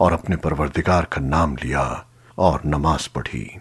और अपने परवरदिगार का नाम लिया और नमाज़ पढ़ी।